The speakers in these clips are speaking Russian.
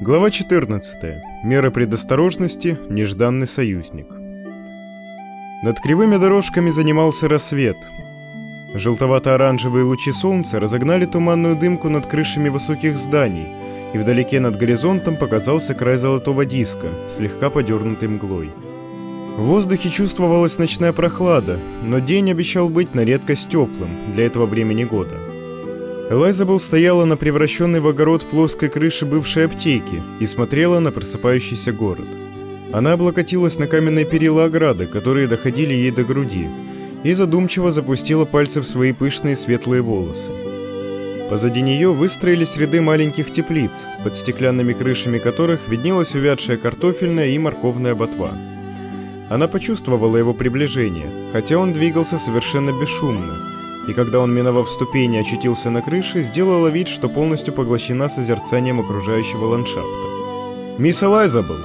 Глава 14. Меры предосторожности. Нежданный союзник. Над кривыми дорожками занимался рассвет. Желтовато-оранжевые лучи солнца разогнали туманную дымку над крышами высоких зданий, и вдалеке над горизонтом показался край золотого диска, слегка подернутый мглой. В воздухе чувствовалась ночная прохлада, но день обещал быть на редкость теплым для этого времени года. Элайзабел стояла на превращенной в огород плоской крыше бывшей аптеки и смотрела на просыпающийся город. Она облокотилась на каменные перила ограды, которые доходили ей до груди, и задумчиво запустила пальцы в свои пышные светлые волосы. Позади нее выстроились ряды маленьких теплиц, под стеклянными крышами которых виднелась увядшая картофельная и морковная ботва. Она почувствовала его приближение, хотя он двигался совершенно бесшумно, и когда он, миновав ступени, очутился на крыше, сделала вид, что полностью поглощена созерцанием окружающего ландшафта. «Мисс Элайзабл!»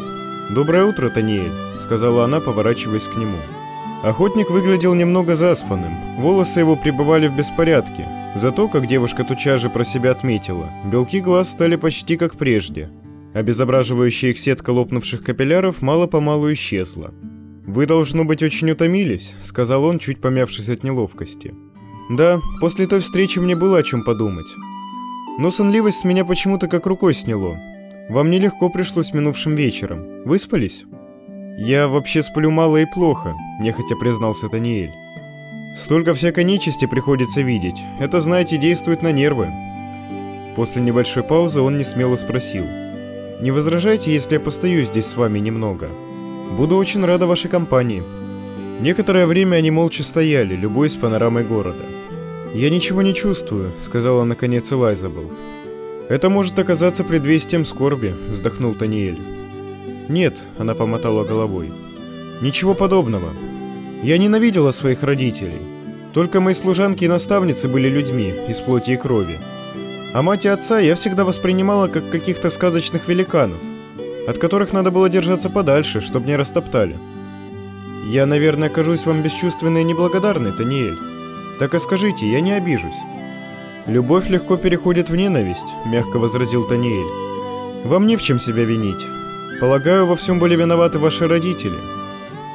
«Доброе утро, Таниэль», — сказала она, поворачиваясь к нему. Охотник выглядел немного заспанным, волосы его пребывали в беспорядке, зато, как девушка туча же про себя отметила, белки глаз стали почти как прежде. Обезображивающая их сетка лопнувших капилляров мало-помалу исчезла. «Вы, должно быть, очень утомились», — сказал он, чуть помявшись от неловкости. «Да, после той встречи мне было о чем подумать. Но сонливость с меня почему-то как рукой сняло. Вам нелегко пришлось минувшим вечером. Выспались?» «Я вообще сплю мало и плохо», — нехотя признался Таниэль. «Столько всякой нечисти приходится видеть. Это, знаете, действует на нервы». После небольшой паузы он несмело спросил. «Не возражайте, если я постою здесь с вами немного?» Буду очень рада вашей компании. Некоторое время они молча стояли, любуясь панорамой города. «Я ничего не чувствую», — сказала наконец Элайзабел. «Это может оказаться предвестием скорби», — вздохнул Таниэль. «Нет», — она помотала головой. «Ничего подобного. Я ненавидела своих родителей. Только мои служанки и наставницы были людьми из плоти и крови. А мать и отца я всегда воспринимала как каких-то сказочных великанов — от которых надо было держаться подальше, чтобы не растоптали. Я, наверное, окажусь вам бесчувственной и неблагодарной, Таниэль. Так и скажите, я не обижусь. Любовь легко переходит в ненависть, мягко возразил Таниэль. Вам не в чем себя винить. Полагаю, во всем были виноваты ваши родители.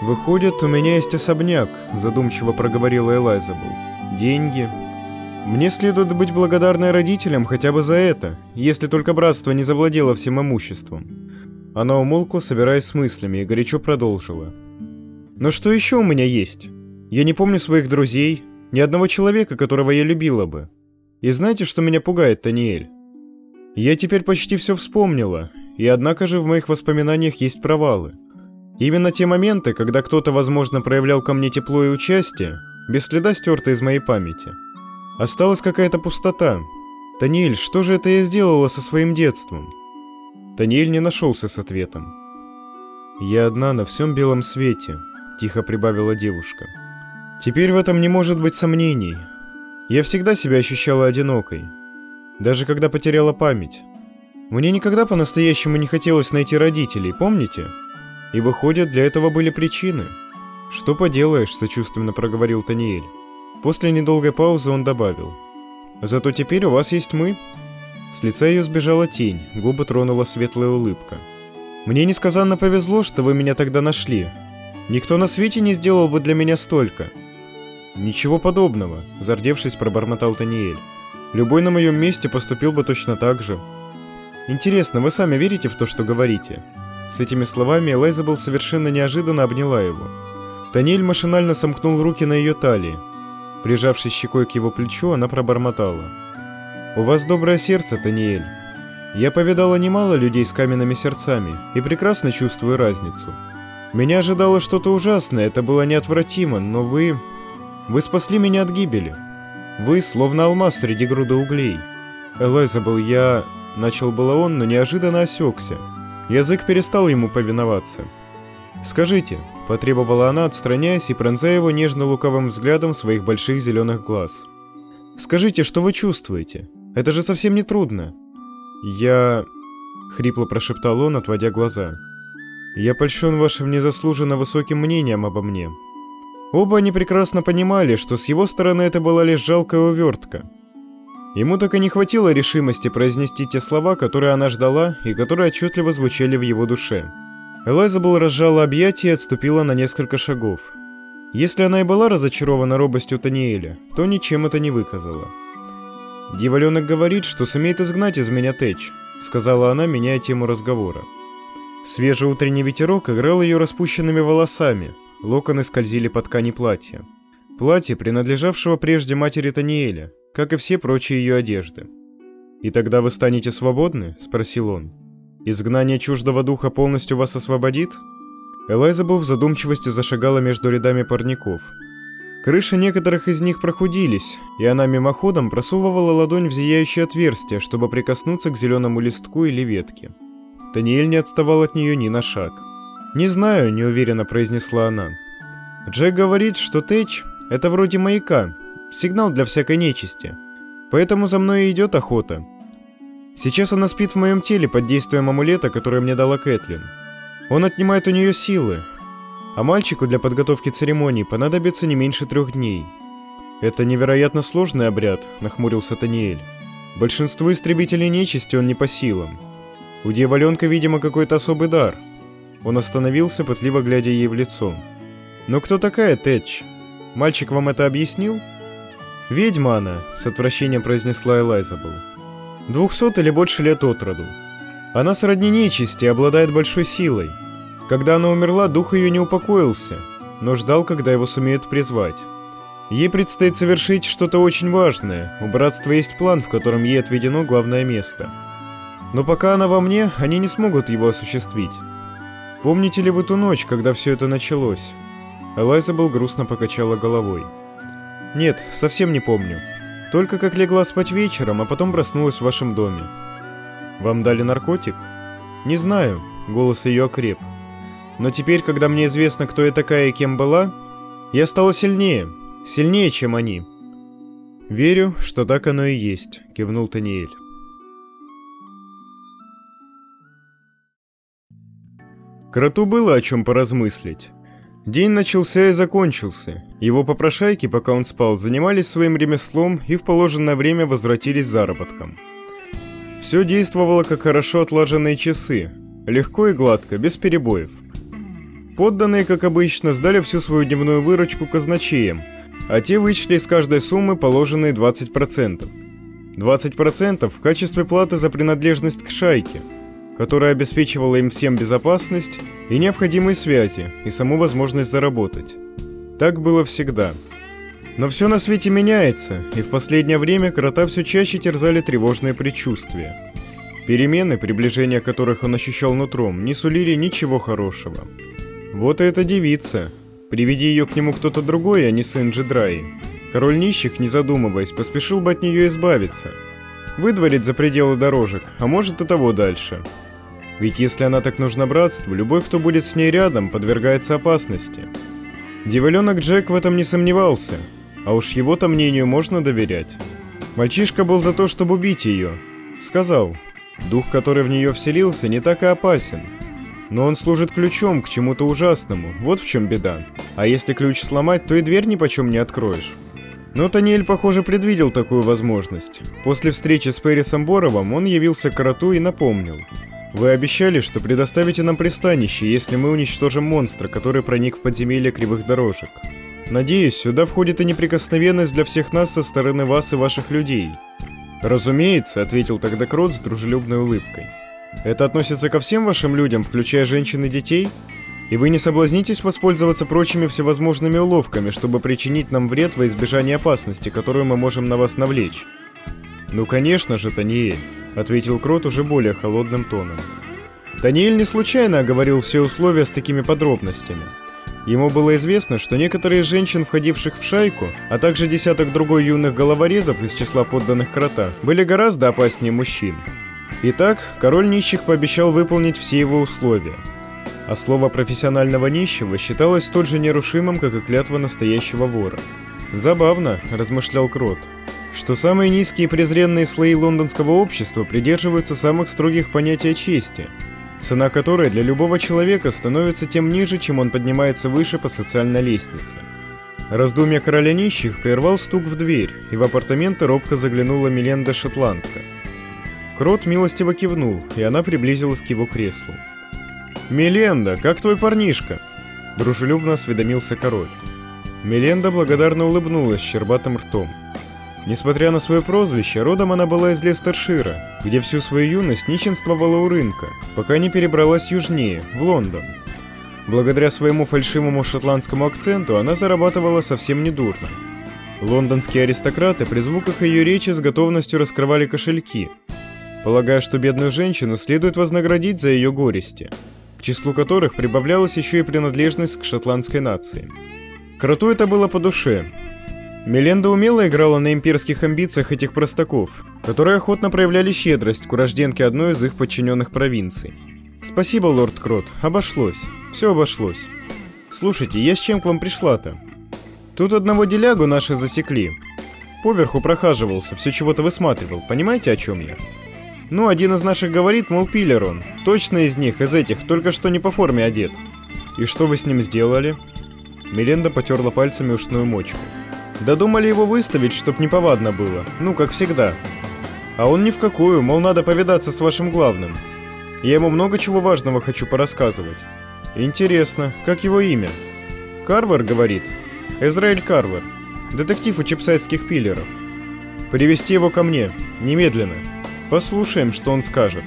Выходит, у меня есть особняк, задумчиво проговорила Элайзабел. Деньги. Мне следует быть благодарной родителям хотя бы за это, если только братство не завладело всем имуществом. Она умолкла, собираясь с мыслями, и горячо продолжила. «Но что еще у меня есть? Я не помню своих друзей, ни одного человека, которого я любила бы. И знаете, что меня пугает, Таниэль? Я теперь почти все вспомнила, и однако же в моих воспоминаниях есть провалы. Именно те моменты, когда кто-то, возможно, проявлял ко мне тепло и участие, без следа стерто из моей памяти. Осталась какая-то пустота. Таниэль, что же это я сделала со своим детством?» Таниэль не нашелся с ответом. «Я одна на всем белом свете», — тихо прибавила девушка. «Теперь в этом не может быть сомнений. Я всегда себя ощущала одинокой, даже когда потеряла память. Мне никогда по-настоящему не хотелось найти родителей, помните? И выходит, для этого были причины. Что поделаешь, сочувственно проговорил Таниэль. После недолгой паузы он добавил. Зато теперь у вас есть мы. С лица ее сбежала тень, губы тронула светлая улыбка. «Мне несказанно повезло, что вы меня тогда нашли. Никто на свете не сделал бы для меня столько». «Ничего подобного», — зардевшись, пробормотал Таниэль. «Любой на моем месте поступил бы точно так же». «Интересно, вы сами верите в то, что говорите?» С этими словами Элайзабел совершенно неожиданно обняла его. Таниэль машинально сомкнул руки на ее талии. Прижавшись щекой к его плечу, она пробормотала. «У вас доброе сердце, Таниэль. Я повидала немало людей с каменными сердцами и прекрасно чувствую разницу. Меня ожидало что-то ужасное, это было неотвратимо, но вы... Вы спасли меня от гибели. Вы словно алмаз среди груда углей. Элизабел, я... Начал было он, но неожиданно осекся. Язык перестал ему повиноваться. «Скажите», — потребовала она, отстраняясь и пронзая его нежно-лукавым взглядом своих больших зеленых глаз. «Скажите, что вы чувствуете? Это же совсем не трудно. Я... Хрипло прошептал он, отводя глаза. Я польщен вашим незаслуженно высоким мнением обо мне. Оба они прекрасно понимали, что с его стороны это была лишь жалкая увертка. Ему так и не хватило решимости произнести те слова, которые она ждала и которые отчетливо звучали в его душе. Элайзабел разжала объятия и отступила на несколько шагов. Если она и была разочарована робостью Таниэля, то ничем это не выказала. «Дьяволенок говорит, что сумеет изгнать из меня Тэч», — сказала она, меняя тему разговора. Свежий утренний ветерок играл ее распущенными волосами, локоны скользили по ткани платья. Платье, принадлежавшего прежде матери Таниэля, как и все прочие ее одежды. «И тогда вы станете свободны?» – спросил он. «Изгнание чуждого духа полностью вас освободит?» Элайзабел в задумчивости зашагала между рядами парников. Крыши некоторых из них прохудились, и она мимоходом просовывала ладонь в зияющее отверстие, чтобы прикоснуться к зеленому листку или ветке. Таниэль не отставал от нее ни на шаг. «Не знаю», – неуверенно произнесла она. «Джек говорит, что Тэч – это вроде маяка, сигнал для всякой нечисти. Поэтому за мной и идет охота. Сейчас она спит в моем теле под действием амулета, который мне дала Кэтлин. Он отнимает у нее силы, а мальчику для подготовки церемонии понадобится не меньше трех дней. Это невероятно сложный обряд, нахмурился Таниэль. Большинству истребителей нечисти он не по силам. У дьяволенка, видимо, какой-то особый дар. Он остановился, пытливо глядя ей в лицо. «Но кто такая Тэтч? Мальчик вам это объяснил?» «Ведьма она», — с отвращением произнесла Элайзабел. «Двухсот или больше лет от роду. Она сродни нечисти и обладает большой силой. Когда она умерла, дух ее не упокоился, но ждал, когда его сумеют призвать. Ей предстоит совершить что-то очень важное. У братства есть план, в котором ей отведено главное место. Но пока она во мне, они не смогут его осуществить. Помните ли вы ту ночь, когда все это началось?» Элайзабел грустно покачала головой. «Нет, совсем не помню. Только как легла спать вечером, а потом проснулась в вашем доме. Вам дали наркотик? Не знаю, голос ее окреп. Но теперь, когда мне известно, кто я такая и кем была, я стала сильнее, сильнее, чем они. Верю, что так оно и есть, кивнул Таниэль. Кроту было о чем поразмыслить. День начался и закончился. Его попрошайки, пока он спал, занимались своим ремеслом и в положенное время возвратились заработком. Все действовало как хорошо отлаженные часы. Легко и гладко, без перебоев. Подданные, как обычно, сдали всю свою дневную выручку казначеям, а те вычли из каждой суммы положенные 20%. 20% в качестве платы за принадлежность к шайке – которая обеспечивала им всем безопасность и необходимые связи, и саму возможность заработать. Так было всегда. Но все на свете меняется, и в последнее время крота все чаще терзали тревожные предчувствия. Перемены, приближение которых он ощущал нутром, не сулили ничего хорошего. Вот и эта девица. Приведи ее к нему кто-то другой, а не сын Джедраи. Король нищих, не задумываясь, поспешил бы от нее избавиться – Выдворить за пределы дорожек, а может и того дальше. Ведь если она так нужна братству, любой, кто будет с ней рядом, подвергается опасности. Диволенок Джек в этом не сомневался, а уж его-то мнению можно доверять. Мальчишка был за то, чтобы убить ее. Сказал, дух, который в нее вселился, не так и опасен. Но он служит ключом к чему-то ужасному, вот в чем беда. А если ключ сломать, то и дверь ни почем не откроешь. Но Таниэль, похоже, предвидел такую возможность. После встречи с Пэрисом Боровым он явился к Карату и напомнил. «Вы обещали, что предоставите нам пристанище, если мы уничтожим монстра, который проник в подземелье кривых дорожек. Надеюсь, сюда входит и неприкосновенность для всех нас со стороны вас и ваших людей». «Разумеется», — ответил тогда Крот с дружелюбной улыбкой. «Это относится ко всем вашим людям, включая женщин и детей?» И вы не соблазнитесь воспользоваться прочими всевозможными уловками, чтобы причинить нам вред во избежание опасности, которую мы можем на вас навлечь. Ну, конечно же, Таниэль, ответил Крот уже более холодным тоном. Таниэль не случайно оговорил все условия с такими подробностями. Ему было известно, что некоторые из женщин, входивших в шайку, а также десяток другой юных головорезов из числа подданных крота, были гораздо опаснее мужчин. Итак, король нищих пообещал выполнить все его условия – а слово профессионального нищего считалось столь же нерушимым, как и клятва настоящего вора. «Забавно», – размышлял Крот, – «что самые низкие презренные слои лондонского общества придерживаются самых строгих понятий о чести, цена которой для любого человека становится тем ниже, чем он поднимается выше по социальной лестнице. Раздумья короля нищих прервал стук в дверь, и в апартаменты робко заглянула Миленда Шотландка. Крот милостиво кивнул, и она приблизилась к его креслу. «Миленда, как твой парнишка?» Дружелюбно осведомился король. Миленда благодарно улыбнулась щербатым ртом. Несмотря на свое прозвище, родом она была из Лестершира, где всю свою юность нищенствовала у рынка, пока не перебралась южнее, в Лондон. Благодаря своему фальшивому шотландскому акценту она зарабатывала совсем недурно. Лондонские аристократы при звуках ее речи с готовностью раскрывали кошельки, полагая, что бедную женщину следует вознаградить за ее горести – к числу которых прибавлялась еще и принадлежность к шотландской нации. Кроту это было по душе. Меленда умело играла на имперских амбициях этих простаков, которые охотно проявляли щедрость к урожденке одной из их подчиненных провинций. «Спасибо, лорд Крот, обошлось. Все обошлось. Слушайте, я с чем к вам пришла-то? Тут одного делягу наши засекли. Поверху прохаживался, все чего-то высматривал, понимаете, о чем я?» Ну, один из наших говорит, мол, пиллер он. Точно из них, из этих, только что не по форме одет. И что вы с ним сделали? Меленда потерла пальцами ушную мочку. Додумали его выставить, чтоб неповадно было. Ну, как всегда. А он ни в какую, мол, надо повидаться с вашим главным. Я ему много чего важного хочу порассказывать. Интересно, как его имя? Карвер, говорит. Израиль Карвер. Детектив у чипсайских пиллеров. Привести его ко мне. Немедленно. «Послушаем, что он скажет».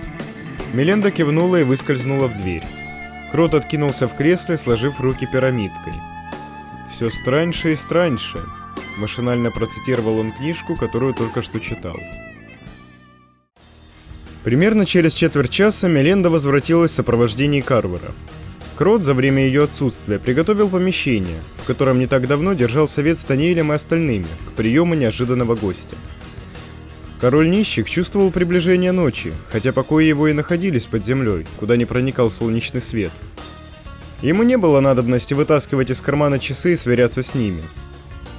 Меленда кивнула и выскользнула в дверь. Крот откинулся в кресле, сложив руки пирамидкой. «Все страньше и страньше», — машинально процитировал он книжку, которую только что читал. Примерно через четверть часа Меленда возвратилась в сопровождении Карвера. Крот за время ее отсутствия приготовил помещение, в котором не так давно держал совет с Таниэлем и остальными к приему неожиданного гостя. Король нищих чувствовал приближение ночи, хотя покои его и находились под землей, куда не проникал солнечный свет. Ему не было надобности вытаскивать из кармана часы и сверяться с ними.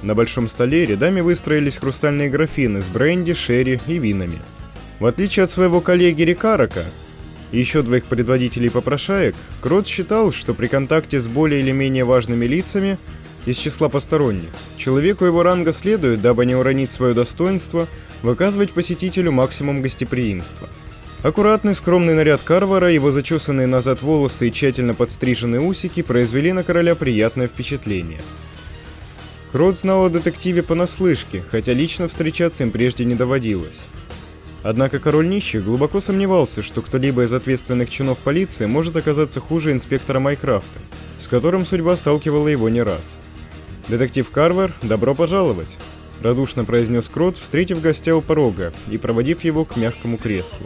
На большом столе рядами выстроились хрустальные графины с бренди, шерри и винами. В отличие от своего коллеги Рикарака и еще двоих предводителей попрошаек, Крот считал, что при контакте с более или менее важными лицами из числа посторонних, человеку его ранга следует, дабы не уронить свое достоинство – выказывать посетителю максимум гостеприимства. Аккуратный скромный наряд Карвара, его зачесанные назад волосы и тщательно подстриженные усики произвели на короля приятное впечатление. Крот знал о детективе понаслышке, хотя лично встречаться им прежде не доводилось. Однако король нищих глубоко сомневался, что кто-либо из ответственных чинов полиции может оказаться хуже инспектора Майкрафта, с которым судьба сталкивала его не раз. Детектив Карвер, добро пожаловать! — радушно произнес Крот, встретив гостя у порога и проводив его к мягкому креслу.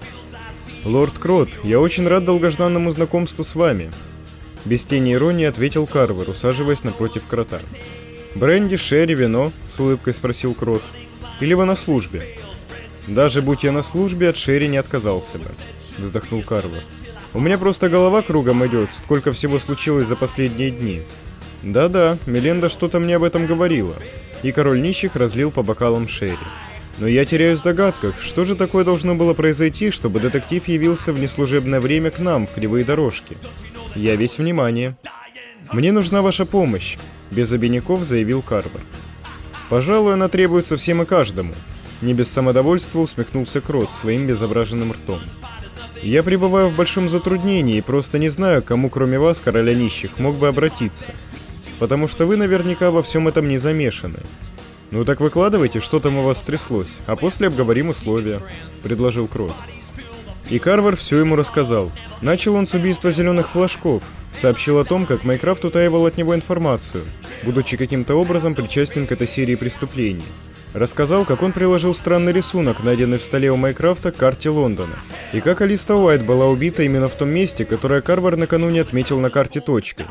«Лорд Крот, я очень рад долгожданному знакомству с вами», — без тени иронии ответил Карвер, усаживаясь напротив крота. «Бренди, Шерри, вино?» — с улыбкой спросил Крот. «Или вы на службе?» «Даже будь я на службе, от Шерри не отказался бы», — вздохнул Карвер. «У меня просто голова кругом идет, сколько всего случилось за последние дни». «Да-да, Меленда что-то мне об этом говорила», и король нищих разлил по бокалам Шерри. Но я теряюсь в догадках, что же такое должно было произойти, чтобы детектив явился в неслужебное время к нам в кривые дорожки. Я весь внимание. Мне нужна ваша помощь, без обиняков заявил Карвер. Пожалуй, она требуется всем и каждому. Не без самодовольства усмехнулся Крот своим безображенным ртом. Я пребываю в большом затруднении и просто не знаю, кому кроме вас, короля нищих, мог бы обратиться потому что вы наверняка во всем этом не замешаны. Ну так выкладывайте, что там у вас стряслось, а после обговорим условия», — предложил Крот. И Карвер все ему рассказал. Начал он с убийства зеленых флажков, сообщил о том, как Майкрафт утаивал от него информацию, будучи каким-то образом причастен к этой серии преступлений. Рассказал, как он приложил странный рисунок, найденный в столе у Майкрафта, к карте Лондона, и как Алиста Уайт была убита именно в том месте, которое Карвер накануне отметил на карте точкой.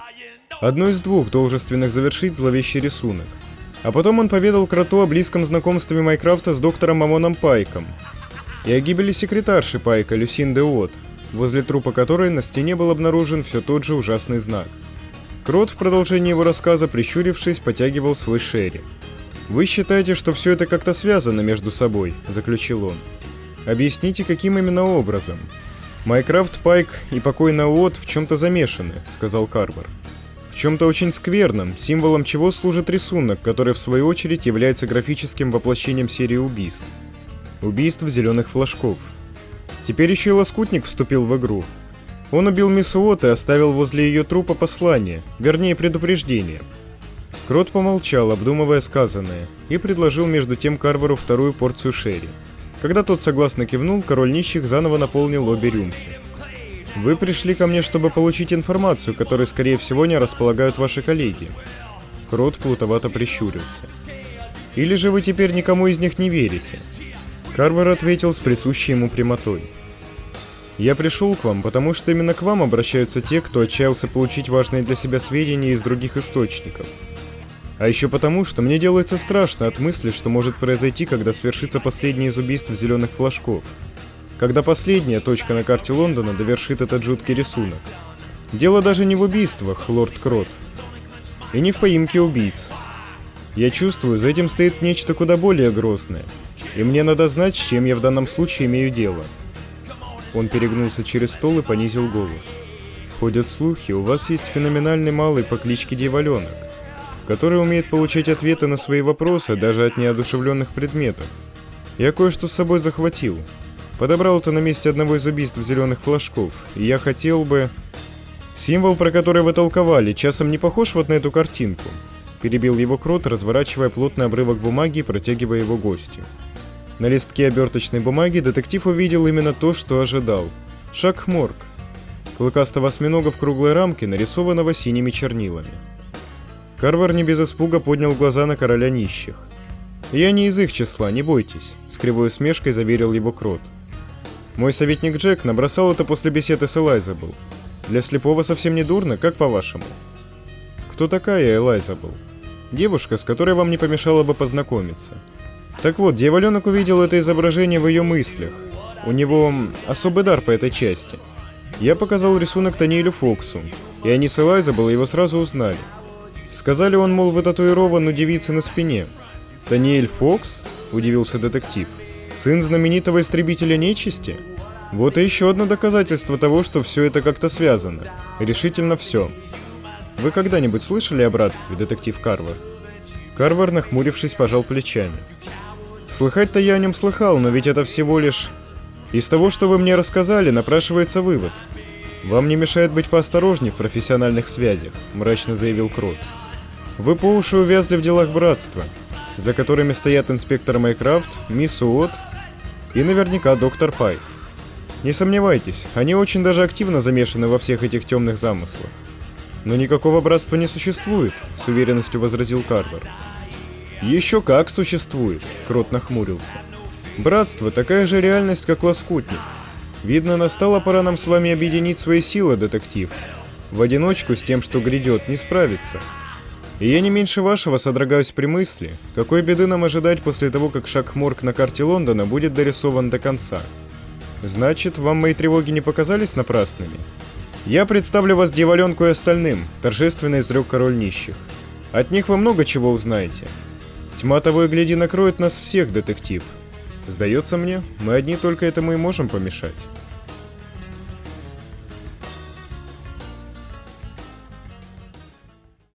Одно из двух должностных завершить зловещий рисунок. А потом он поведал Кроту о близком знакомстве Майкрафта с доктором Мамоном Пайком и о гибели секретарши Пайка Люсин Деот, возле трупа которой на стене был обнаружен все тот же ужасный знак. Крот в продолжении его рассказа, прищурившись, потягивал свой шерри. «Вы считаете, что все это как-то связано между собой?» – заключил он. «Объясните, каким именно образом?» «Майкрафт, Пайк и покойный Уот в чем-то замешаны», – сказал Карвер. Чем-то очень скверном, символом чего служит рисунок, который в свою очередь является графическим воплощением серии убийств. Убийств зеленых флажков. Теперь еще и лоскутник вступил в игру. Он убил мисс Уотт и оставил возле ее трупа послание, вернее предупреждение. Крот помолчал, обдумывая сказанное, и предложил между тем Карверу вторую порцию шерри. Когда тот согласно кивнул, король нищих заново наполнил обе рюмки. Вы пришли ко мне, чтобы получить информацию, которой, скорее всего, не располагают ваши коллеги. Крот плутовато прищурился. Или же вы теперь никому из них не верите? Карвер ответил с присущей ему прямотой. Я пришел к вам, потому что именно к вам обращаются те, кто отчаялся получить важные для себя сведения из других источников. А еще потому, что мне делается страшно от мысли, что может произойти, когда свершится последнее из убийств зеленых флажков – когда последняя точка на карте Лондона довершит этот жуткий рисунок. Дело даже не в убийствах, лорд Крот, и не в поимке убийц. Я чувствую, за этим стоит нечто куда более грозное, и мне надо знать, с чем я в данном случае имею дело. Он перегнулся через стол и понизил голос. Ходят слухи, у вас есть феноменальный малый по кличке Дьяволенок, который умеет получать ответы на свои вопросы даже от неодушевленных предметов. Я кое-что с собой захватил, Подобрал это на месте одного из убийств зеленых флажков, и я хотел бы... Символ, про который вы толковали, часом не похож вот на эту картинку? Перебил его Крот, разворачивая плотный обрывок бумаги и протягивая его гостю. На листке оберточной бумаги детектив увидел именно то, что ожидал. Шаг-хморг. Клыкастого осьминога в круглой рамке, нарисованного синими чернилами. Карвар не без испуга поднял глаза на короля нищих. «Я не из их числа, не бойтесь», — с кривой усмешкой заверил его Крот. Мой советник Джек набросал это после беседы с Элайзабл. Для слепого совсем не дурно, как по-вашему? Кто такая Элайзабл? Девушка, с которой вам не помешало бы познакомиться. Так вот, дьяволенок увидел это изображение в ее мыслях. У него особый дар по этой части. Я показал рисунок Таниэлю Фоксу, и они с Элайзабл его сразу узнали. Сказали он, мол, вы татуирован у девицы на спине. «Таниэль Фокс?» – удивился детектив. «Сын знаменитого истребителя нечисти?» Вот и еще одно доказательство того, что все это как-то связано. Решительно все. Вы когда-нибудь слышали о братстве, детектив Карвар? Карвар, нахмурившись, пожал плечами. Слыхать-то я о нем слыхал, но ведь это всего лишь... Из того, что вы мне рассказали, напрашивается вывод. Вам не мешает быть поосторожнее в профессиональных связях, мрачно заявил Крот. Вы по уши увязли в делах братства, за которыми стоят инспектор Майкрафт, мисс Уотт и наверняка доктор Пайк. Не сомневайтесь, они очень даже активно замешаны во всех этих темных замыслах. Но никакого братства не существует, с уверенностью возразил Карвер. Еще как существует, Крот нахмурился. Братство такая же реальность, как лоскутник. Видно, настала пора нам с вами объединить свои силы, детектив. В одиночку с тем, что грядет, не справиться. И я не меньше вашего содрогаюсь при мысли, какой беды нам ожидать после того, как шаг Морг на карте Лондона будет дорисован до конца. Значит, вам мои тревоги не показались напрасными? Я представлю вас дьяволенку и остальным, торжественно изрек король нищих. От них вы много чего узнаете. Тьма того и гляди накроет нас всех, детектив. Сдается мне, мы одни только этому и можем помешать.